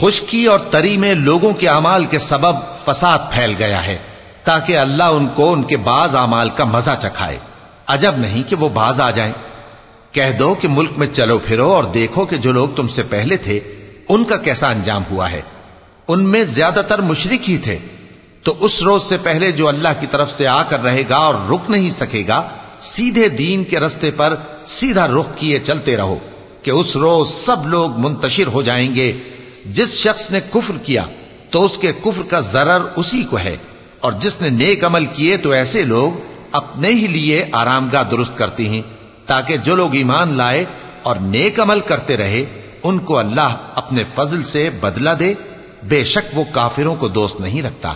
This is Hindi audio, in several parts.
खुशकी और तरी में लोगों के अमाल के सबब फसाद फैल गया है ताकि अल्लाह उनको उनके बाज अमाल का मजा चखाए अजब नहीं कि वो बाज आ जाएं। कह दो कि मुल्क में चलो फिरो और देखो कि जो लोग तुमसे पहले थे उनका कैसा अंजाम हुआ है उनमें ज्यादातर मुशरिक ही थे तो उस रोज से पहले जो अल्लाह की तरफ़ से आकर रहेगा और रुक नहीं सकेगा, सीधे दीन के रस्ते पर सीधा रुख किए चलते रहो कि उस रोज सब लोग मुंतशिर हो जाएँगे। जिस शख्स ने कुफ्र किया तो उसके कुफ्र का जरर उसी को है और जिसने नेक अमल किए तो ऐसे लोग अपने ही लिए आरामगाह दुरुस्त करती हैं, ताकि जो लोग ईमान लाए और नेक अमल करते रहे, उनको अल्लाह अपने फजल से बदला दे। बेशक वो काफिरों को दोस्त नहीं रखता।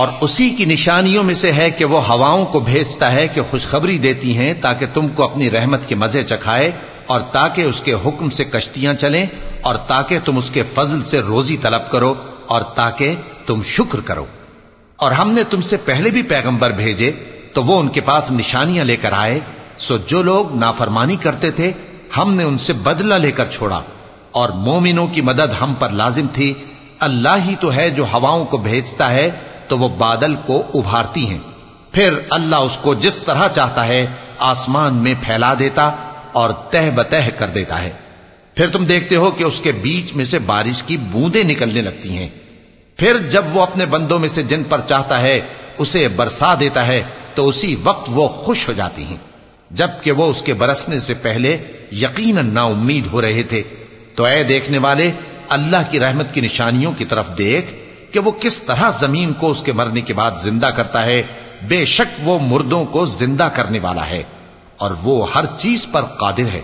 और उसी की निशानियों में से है कि वो हवाओं को भेजता है कि खुशखबरी देती हैं ताकि तुमको अपनी रहमत के मज़े चखाए और ताकि उसके हुक्म से कश्तियाँ चलें और ताकि तुम उसके फजल से रोजी तलब करो और ताकि तुम शुक्र करो। और हमने तुमसे पहले भी पैगंबर भेजे तो वो उनके पास निशानियाँ लेकर आए। सो जो लोग नाफरमानी करते थे, हमने उनसे बदला लेकर छोड़ा और मोमिनों की मदद हम पर लाजिम थी। अल्लाह ही तो है जो हवाओं को भेजता है तो वो बादल को उभारती हैं। फिर अल्लाह उसको जिस तरह चाहता है, आसमान में फैला देता और तह बतह कर देता है। फिर तुम देखते हो कि उसके बीच में से बारिश की बूंदें निकलने लगती हैं। फिर जब वो अपने बंदों में से जिन पर चाहता है, उसे बरसा देता है तो उसी वक्त वो खुश हो जाती हैं। जबकि वो उसके बरसने से पहले यकीन ना उम्मीद हो रहे थे। तो ऐ देखने वाले, अल्लाह की रहमत की निशानियों की तरफ़ देख कि वो किस तरह जमीन को उसके मरने के बाद जिंदा करता है बेशक वो मुर्दों को जिंदा करने वाला है और वो हर चीज पर कादिर है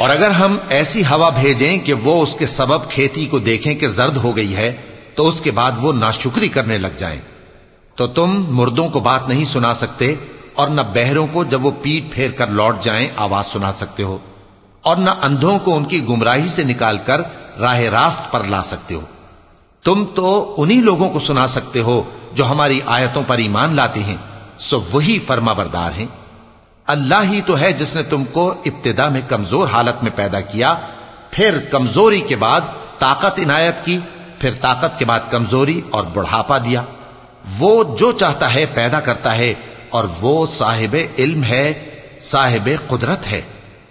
और अगर हम ऐसी हवा भेजें कि वो उसके सबब खेती को देखें कि जर्द हो गई है तो उसके बाद वो नाशुक्री करने लग जाएं, तो तुम मुर्दों को बात नहीं सुना सकते और न बहरों को जब वो पीठ फेर कर लौट जाएं आवाज सुना सकते हो और न अंधों को उनकी गुमराही से निकालकर राह रास्त पर ला सकते हो तुम तो उन्हीं लोगों को सुना सकते हो, जो हमारी आयतों पर ईमान लाते हैं, सो वही फर्मा बरदार हैं। अल्लाह ही तो है जिसने तुमको इब्तदा में कमज़ोर हालत में पैदा किया, फिर कमज़ोरी के बाद ताकत इनायत की, फिर ताकत के बाद कमज़ोरी और बुढ़ापा दिया। वो जो चाहता है पैदा करता है, और वो साहिब इल्म है, साहिब कुदरत है।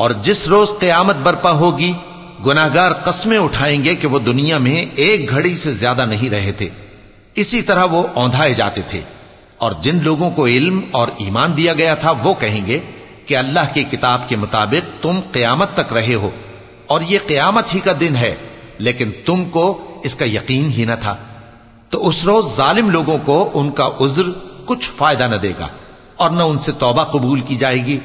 और जिस रोज कयामत बर्पा होगी, गुनाहगार कस्में उठाएँगे कि वो दुनिया में एक घड़ी से ज़्यादा नहीं रहे थे। इसी तरह वो औंधाए जाते थे। और जिन लोगों को इल्म और ईमान दिया गया था, वो कहेंगे कि अल्लाह की किताब के मुताबिक तुम कयामत तक रहे हो। और ये कयामत ही का दिन है, लेकिन तुमको इसका यकीन ही न था। तो उस रोज जालिम लोगों को उनका उज्र कुछ फ़ायदा न देगा, और न उनसे तौबा कबूल की जाएगी।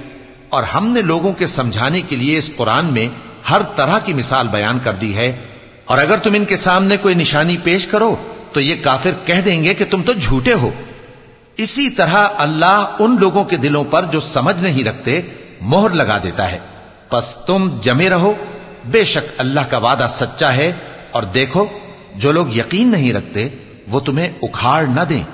और हमने लोगों के समझाने के लिए इस कुरान में हर तरह की मिसाल बयान कर दी है। और अगर तुम इनके सामने कोई निशानी पेश करो तो ये काफिर कह देंगे कि तुम तो झूठे हो। इसी तरह अल्लाह उन लोगों के दिलों पर जो समझ नहीं रखते, मोहर लगा देता है। बस तुम जमे रहो। बेशक अल्लाह का वादा सच्चा है, और देखो, जो लोग यकीन नहीं रखते, वो तुम्हें उखाड़ न दें।